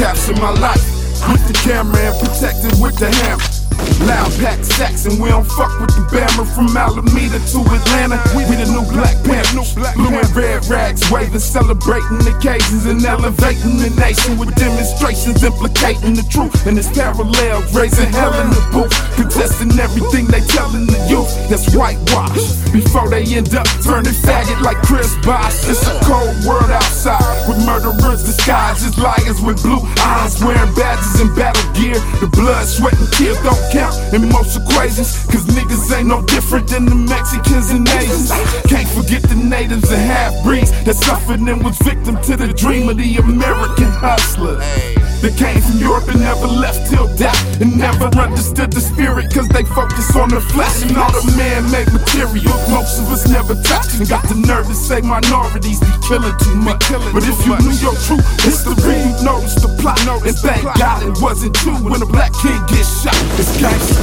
caps my life. With the camera and protected with the hammer. Loud pack sacks and we don't fuck with the bammer from Alameda to Atlanta. We the new Black Panthers, blue and red rags waving, celebrating occasions and elevating the nation with demonstrations implicating the truth. And it's parallel, raising hell in the booth, contesting everything they telling the youth. That's whitewash before they end up turning faggot like Chris Bosh. It's a cold world with murderers disguised as liars with blue eyes, wearing badges and battle gear. The blood, sweat, and tears don't count in most equations. Cause niggas ain't no different than the Mexicans and Asians. Can't forget the natives and half breeds that suffered and was victim to the dream of the American hustler. That came from Europe and never left till death. And never understood the spirit, cause they focus on the flesh and all the man made material. Most of us never touched and got the nerve to say minorities be killing too much. But if you knew your true history, you noticed the plot. And thank God it wasn't true when a black kid gets shot. It's gangster.